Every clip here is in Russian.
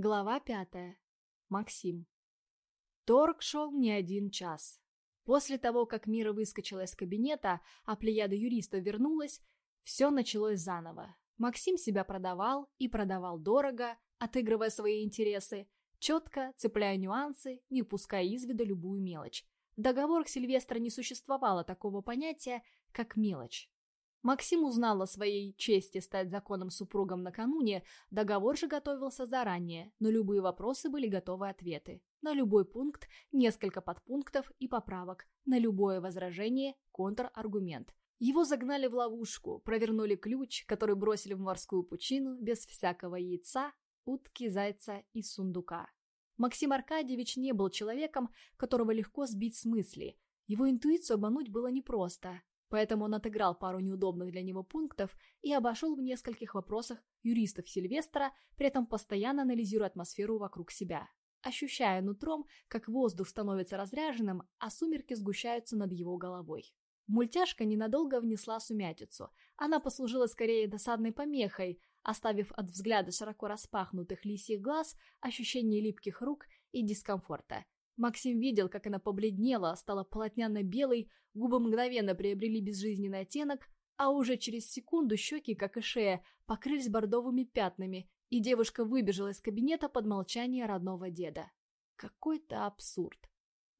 Глава пятая. Максим. Торг шел не один час. После того, как Мира выскочила из кабинета, а плеяда юриста вернулась, все началось заново. Максим себя продавал и продавал дорого, отыгрывая свои интересы, четко, цепляя нюансы, не упуская из вида любую мелочь. В договорах Сильвестра не существовало такого понятия, как мелочь. Максим узнал о своей чести стать законным супругом накануне, договор же готовился заранее, но любые вопросы были готовы ответы. На любой пункт несколько подпунктов и поправок, на любое возражение контраргумент. Его загнали в ловушку, провернули ключ, который бросили в морскую пучину без всякого яйца, утки, зайца и сундука. Максим Аркадьевич не был человеком, которого легко сбить с мысли. Его интуицию обмануть было непросто, Поэтому он отыграл пару неудобных для него пунктов и обошел в нескольких вопросах юристов Сильвестра, при этом постоянно анализируя атмосферу вокруг себя, ощущая нутром, как воздух становится разряженным, а сумерки сгущаются над его головой. Мультяшка ненадолго внесла сумятицу. Она послужила скорее досадной помехой, оставив от взгляда широко распахнутых лисьих глаз ощущение липких рук и дискомфорта. Максим видел, как она побледнела, стала полотняно-белой, губы мгновенно приобрели безжизненный оттенок, а уже через секунду щеки, как и шея, покрылись бордовыми пятнами, и девушка выбежала из кабинета под молчание родного деда. Какой-то абсурд.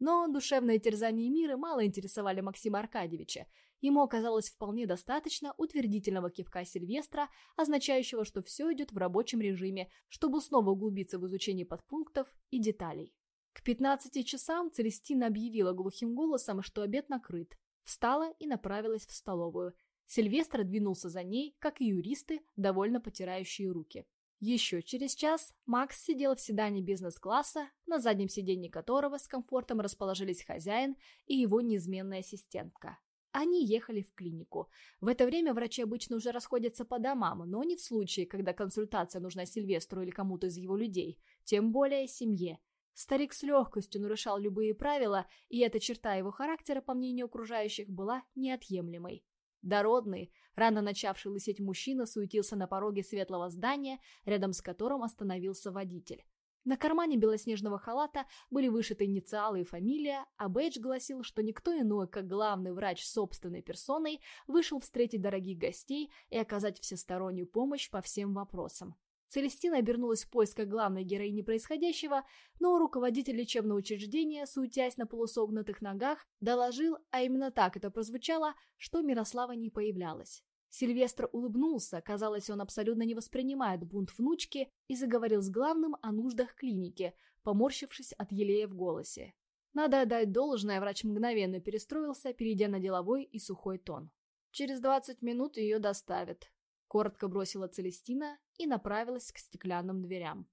Но душевные терзания мира мало интересовали Максима Аркадьевича. Ему оказалось вполне достаточно утвердительного кивка Сильвестра, означающего, что все идет в рабочем режиме, чтобы снова углубиться в изучение подпунктов и деталей. К 15 часам Целестина объявила глухим голосом, что обед накрыт. Встала и направилась в столовую. Сильвестр двинулся за ней, как и юристы, довольно потирающие руки. Еще через час Макс сидел в седане бизнес-класса, на заднем сиденье которого с комфортом расположились хозяин и его неизменная ассистентка. Они ехали в клинику. В это время врачи обычно уже расходятся по домам, но не в случае, когда консультация нужна Сильвестру или кому-то из его людей, тем более семье. Старик с легкостью нарушал любые правила, и эта черта его характера, по мнению окружающих, была неотъемлемой. Дородный, рано начавший лысеть мужчина суетился на пороге светлого здания, рядом с которым остановился водитель. На кармане белоснежного халата были вышиты инициалы и фамилия, а бейдж гласил, что никто иной, как главный врач собственной персоной, вышел встретить дорогих гостей и оказать всестороннюю помощь по всем вопросам. Целестина обернулась в поисках главной героини происходящего, но руководитель лечебного учреждения, суетясь на полусогнутых ногах, доложил, а именно так это прозвучало, что Мирослава не появлялась. Сильвестр улыбнулся, казалось, он абсолютно не воспринимает бунт внучки и заговорил с главным о нуждах клиники, поморщившись от елея в голосе. Надо отдать должное, врач мгновенно перестроился, перейдя на деловой и сухой тон. Через двадцать минут ее доставят. Коротко бросила Целестина и направилась к стеклянным дверям.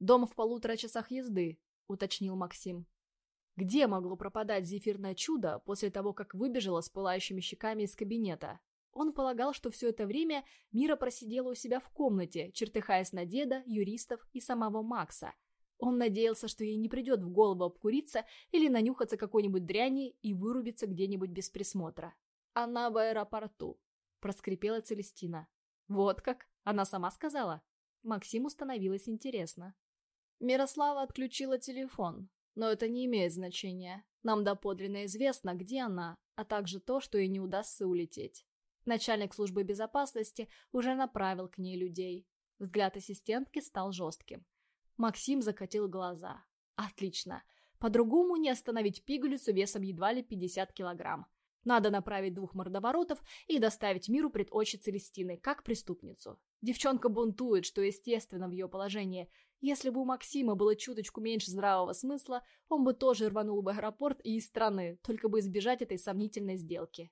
«Дом в полутора часах езды», — уточнил Максим. Где могло пропадать зефирное чудо после того, как выбежала с пылающими щеками из кабинета? Он полагал, что все это время Мира просидела у себя в комнате, чертыхаясь на деда, юристов и самого Макса. Он надеялся, что ей не придет в голову обкуриться или нанюхаться какой-нибудь дряни и вырубиться где-нибудь без присмотра. «Она в аэропорту», — проскрипела Целестина. Вот как? Она сама сказала? Максиму становилось интересно. Мирослава отключила телефон, но это не имеет значения. Нам доподлинно известно, где она, а также то, что ей не удастся улететь. Начальник службы безопасности уже направил к ней людей. Взгляд ассистентки стал жестким. Максим закатил глаза. Отлично. По-другому не остановить пигалицу весом едва ли 50 килограмм. Надо направить двух мордоворотов и доставить миру пред очи Целестины, как преступницу. Девчонка бунтует, что естественно в ее положении. Если бы у Максима было чуточку меньше здравого смысла, он бы тоже рванул в аэропорт и из страны, только бы избежать этой сомнительной сделки.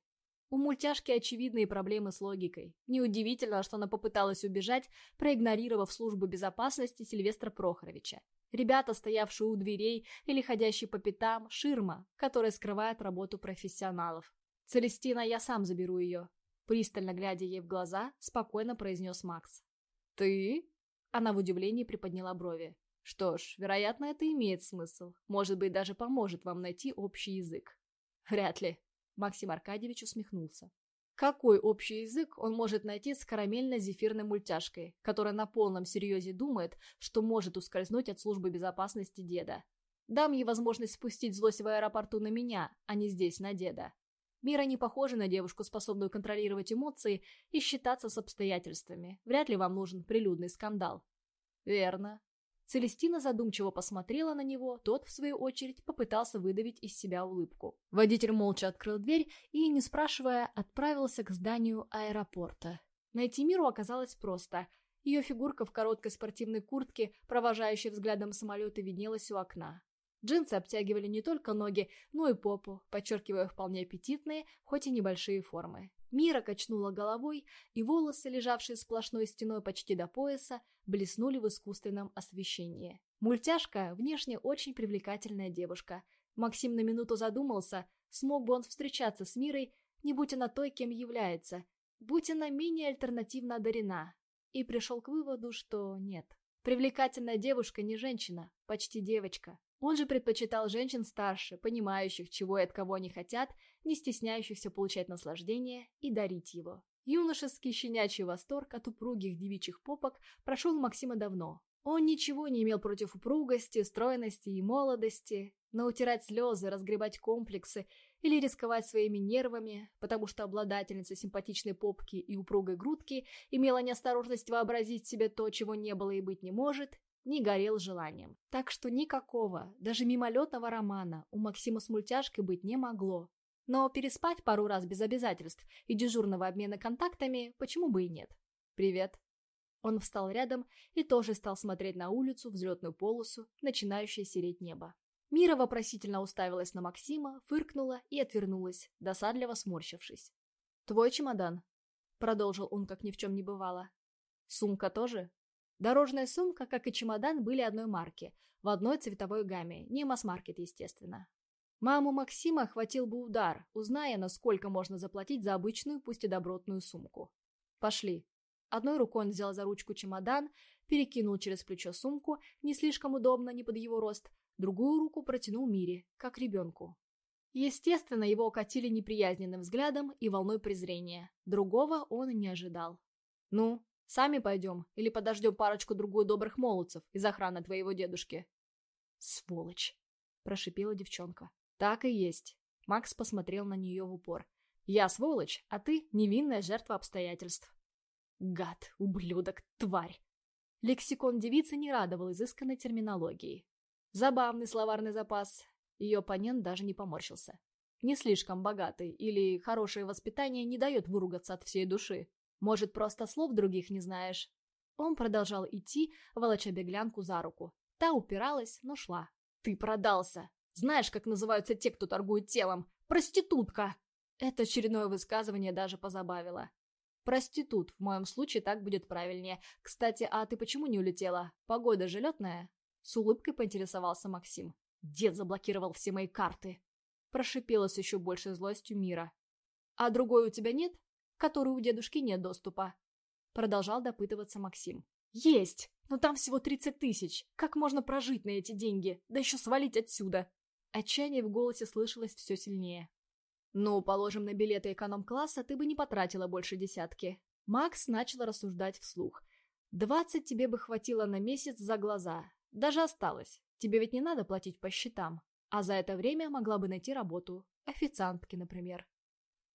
У мультяшки очевидные проблемы с логикой. Неудивительно, что она попыталась убежать, проигнорировав службу безопасности Сильвестра Прохоровича. Ребята, стоявшие у дверей или ходящие по пятам, ширма, которая скрывает работу профессионалов. «Целестина, я сам заберу ее», — пристально глядя ей в глаза, спокойно произнес Макс. «Ты?» Она в удивлении приподняла брови. «Что ж, вероятно, это имеет смысл. Может быть, даже поможет вам найти общий язык». «Вряд ли», — Максим Аркадьевич усмехнулся. Какой общий язык он может найти с карамельно-зефирной мультяшкой, которая на полном серьезе думает, что может ускользнуть от службы безопасности деда? Дам ей возможность спустить злость в аэропорту на меня, а не здесь, на деда. Мира не похожа на девушку, способную контролировать эмоции и считаться с обстоятельствами. Вряд ли вам нужен прилюдный скандал. Верно. Целестина задумчиво посмотрела на него, тот, в свою очередь, попытался выдавить из себя улыбку. Водитель молча открыл дверь и, не спрашивая, отправился к зданию аэропорта. Найти Миру оказалось просто. Ее фигурка в короткой спортивной куртке, провожающей взглядом самолеты, виднелась у окна. Джинсы обтягивали не только ноги, но и попу, подчеркивая вполне аппетитные, хоть и небольшие формы. Мира качнула головой, и волосы, лежавшие сплошной стеной почти до пояса, блеснули в искусственном освещении. Мультяшка внешне очень привлекательная девушка. Максим на минуту задумался, смог бы он встречаться с Мирой, не будь она той, кем является, будь она менее альтернативно одарена. И пришел к выводу, что нет. Привлекательная девушка не женщина, почти девочка. Он же предпочитал женщин старше, понимающих, чего и от кого они хотят, не стесняющихся получать наслаждение и дарить его. Юношеский щенячий восторг от упругих девичьих попок прошел Максима давно. Он ничего не имел против упругости, стройности и молодости, но утирать слезы, разгребать комплексы или рисковать своими нервами, потому что обладательница симпатичной попки и упругой грудки имела неосторожность вообразить себе то, чего не было и быть не может, не горел желанием. Так что никакого, даже мимолетного романа у Максима с мультяшкой быть не могло. Но переспать пару раз без обязательств и дежурного обмена контактами почему бы и нет. «Привет». Он встал рядом и тоже стал смотреть на улицу, взлетную полосу, начинающее сереть небо. Мира вопросительно уставилась на Максима, фыркнула и отвернулась, досадливо сморщившись. «Твой чемодан?» — продолжил он, как ни в чем не бывало. «Сумка тоже?» Дорожная сумка, как и чемодан, были одной марки, в одной цветовой гамме, не масс-маркет, естественно. Маму Максима хватил бы удар, узная, насколько можно заплатить за обычную, пусть и добротную сумку. «Пошли». Одной рукой он взял за ручку чемодан, перекинул через плечо сумку, не слишком удобно, не под его рост, другую руку протянул Мире, как ребенку. Естественно, его окатили неприязненным взглядом и волной презрения. Другого он не ожидал. «Ну, Сами пойдем или подождем парочку-другую добрых молодцев из охраны твоего дедушки?» «Сволочь!» – прошипела девчонка. «Так и есть». Макс посмотрел на нее в упор. «Я сволочь, а ты невинная жертва обстоятельств». «Гад, ублюдок, тварь!» Лексикон девицы не радовал изысканной терминологии. Забавный словарный запас. Ее оппонент даже не поморщился. Не слишком богатый или хорошее воспитание не дает выругаться от всей души. Может, просто слов других не знаешь?» Он продолжал идти, волоча беглянку за руку. Та упиралась, но шла. «Ты продался! Знаешь, как называются те, кто торгует телом? Проститутка!» Это очередное высказывание даже позабавило. «Проститут, в моем случае так будет правильнее. Кстати, а ты почему не улетела? Погода же летная?» С улыбкой поинтересовался Максим. «Дед заблокировал все мои карты!» Прошипела с еще большей злостью мира. «А другой у тебя нет?» Которой у дедушки нет доступа. Продолжал допытываться Максим. Есть! Но там всего 30 тысяч. Как можно прожить на эти деньги? Да еще свалить отсюда. Отчаяние в голосе слышалось все сильнее. «Ну, положим, на билеты эконом-класса ты бы не потратила больше десятки». Макс начал рассуждать вслух. «Двадцать тебе бы хватило на месяц за глаза. Даже осталось. Тебе ведь не надо платить по счетам. А за это время могла бы найти работу. Официантки, например».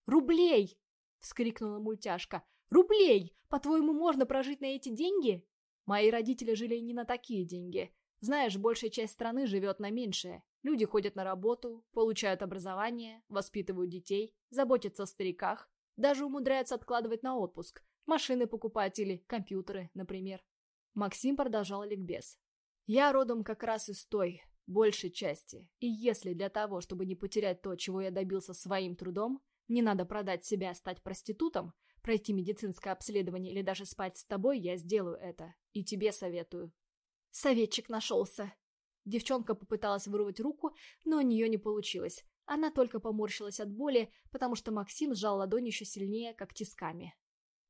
«Рублей!» — вскрикнула мультяшка. «Рублей! По-твоему, можно прожить на эти деньги?» Мои родители жили не на такие деньги. Знаешь, большая часть страны живет на меньшее. Люди ходят на работу, получают образование, воспитывают детей, заботятся о стариках, даже умудряются откладывать на отпуск, машины покупать или компьютеры, например. Максим продолжал ликбез. Я родом как раз из той, большей части. И если для того, чтобы не потерять то, чего я добился своим трудом, не надо продать себя, стать проститутом, пройти медицинское обследование или даже спать с тобой, я сделаю это. И тебе советую. Советчик нашелся. Девчонка попыталась вырвать руку, но у нее не получилось. Она только поморщилась от боли, потому что Максим сжал ладонь еще сильнее, как тисками.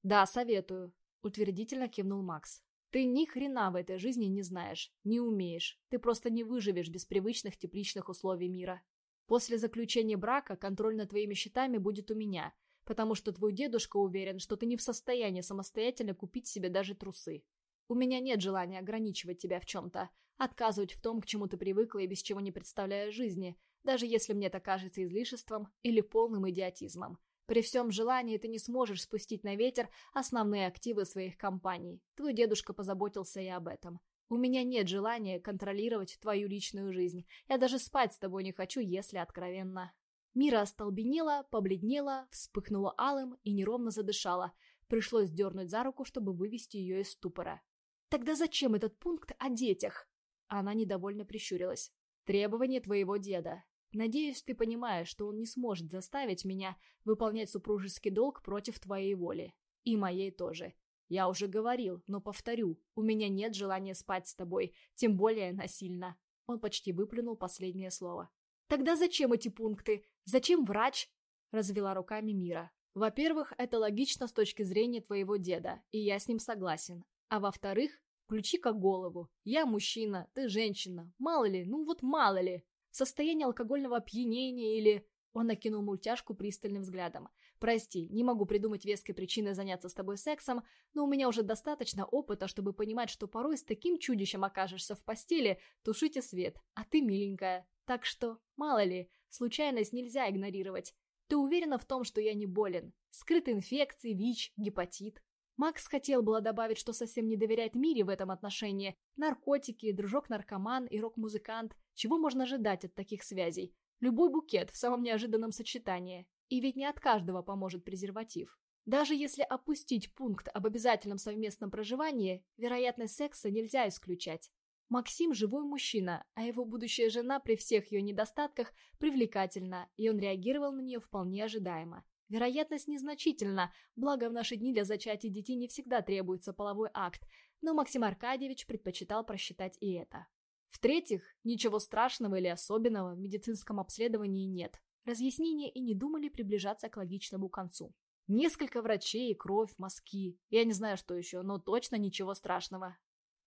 «Да, советую», — утвердительно кивнул Макс. «Ты ни хрена в этой жизни не знаешь, не умеешь. Ты просто не выживешь без привычных тепличных условий мира. После заключения брака контроль над твоими счетами будет у меня, потому что твой дедушка уверен, что ты не в состоянии самостоятельно купить себе даже трусы. У меня нет желания ограничивать тебя в чем-то, отказывать в том, к чему ты привыкла и без чего не представляешь жизни, даже если мне это кажется излишеством или полным идиотизмом. При всем желании ты не сможешь спустить на ветер основные активы своих компаний. Твой дедушка позаботился и об этом. У меня нет желания контролировать твою личную жизнь. Я даже спать с тобой не хочу, если откровенно. Мира остолбенела, побледнела, вспыхнула алым и неровно задышала. Пришлось дернуть за руку, чтобы вывести ее из ступора. «Тогда зачем этот пункт о детях?» Она недовольно прищурилась. «Требование твоего деда. Надеюсь, ты понимаешь, что он не сможет заставить меня выполнять супружеский долг против твоей воли. И моей тоже. Я уже говорил, но повторю, у меня нет желания спать с тобой, тем более насильно. Он почти выплюнул последнее слово. Тогда зачем эти пункты? Зачем врач? Развела руками Мира. Во-первых, это логично с точки зрения твоего деда, и я с ним согласен. А во-вторых, включи-ка голову. Я мужчина, ты женщина. Мало ли, ну вот мало ли состояние алкогольного опьянения или... Он накинул мультяшку пристальным взглядом. «Прости, не могу придумать веской причины заняться с тобой сексом, но у меня уже достаточно опыта, чтобы понимать, что порой с таким чудищем окажешься в постели, тушите свет, а ты миленькая. Так что, мало ли, случайность нельзя игнорировать. Ты уверена в том, что я не болен? Скрытые инфекции, ВИЧ, гепатит. Макс хотел было добавить, что совсем не доверяет Мире в этом отношении. Наркотики, дружок-наркоман и рок-музыкант. Чего можно ожидать от таких связей? Любой букет в самом неожиданном сочетании. И ведь не от каждого поможет презерватив. Даже если опустить пункт об обязательном совместном проживании, вероятность секса нельзя исключать. Максим – живой мужчина, а его будущая жена при всех ее недостатках привлекательна, и он реагировал на нее вполне ожидаемо. Вероятность незначительна, благо в наши дни для зачатия детей не всегда требуется половой акт, но Максим Аркадьевич предпочитал просчитать и это. В-третьих, ничего страшного или особенного в медицинском обследовании нет. Разъяснения и не думали приближаться к логичному концу. Несколько врачей, кровь, мазки. Я не знаю, что еще, но точно ничего страшного.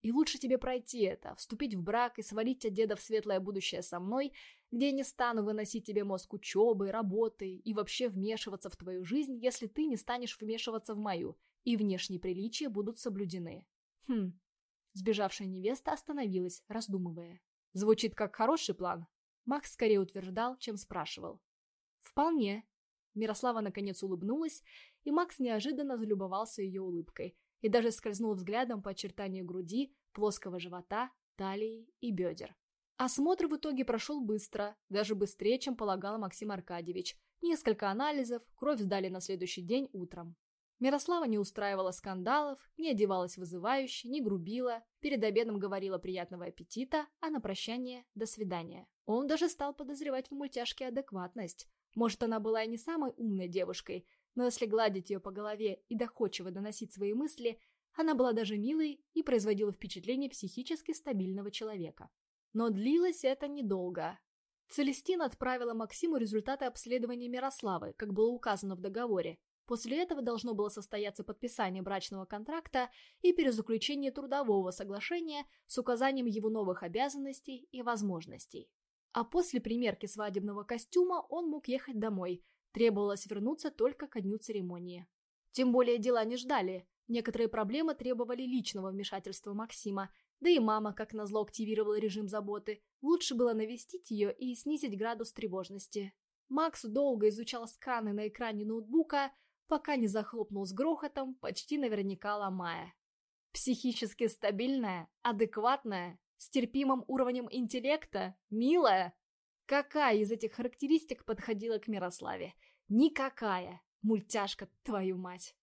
И лучше тебе пройти это, вступить в брак и свалить от деда в светлое будущее со мной, где я не стану выносить тебе мозг учебы, работы и вообще вмешиваться в твою жизнь, если ты не станешь вмешиваться в мою, и внешние приличия будут соблюдены. Хм. Сбежавшая невеста остановилась, раздумывая. Звучит как хороший план. Макс скорее утверждал, чем спрашивал. Вполне. Мирослава наконец улыбнулась, и Макс неожиданно залюбовался ее улыбкой, и даже скользнул взглядом по очертанию груди, плоского живота, талии и бедер. Осмотр в итоге прошел быстро, даже быстрее, чем полагал Максим Аркадьевич. Несколько анализов, кровь сдали на следующий день утром. Мирослава не устраивала скандалов, не одевалась вызывающе, не грубила, перед обедом говорила приятного аппетита, а на прощание – до свидания. Он даже стал подозревать в мультяшке адекватность. Может, она была и не самой умной девушкой, но если гладить ее по голове и доходчиво доносить свои мысли, она была даже милой и производила впечатление психически стабильного человека. Но длилось это недолго. Целестина отправила Максиму результаты обследования Мирославы, как было указано в договоре. После этого должно было состояться подписание брачного контракта и перезаключение трудового соглашения с указанием его новых обязанностей и возможностей. А после примерки свадебного костюма он мог ехать домой, Требовалось вернуться только ко дню церемонии. Тем более дела не ждали. Некоторые проблемы требовали личного вмешательства Максима, да и мама, как назло, активировала режим заботы. Лучше было навестить ее и снизить градус тревожности. Макс долго изучал сканы на экране ноутбука, пока не захлопнул с грохотом, почти наверняка ломая. Психически стабильная, адекватная, с терпимым уровнем интеллекта, милая. Какая из этих характеристик подходила к Мирославе? Никакая. Мультяшка, твою мать.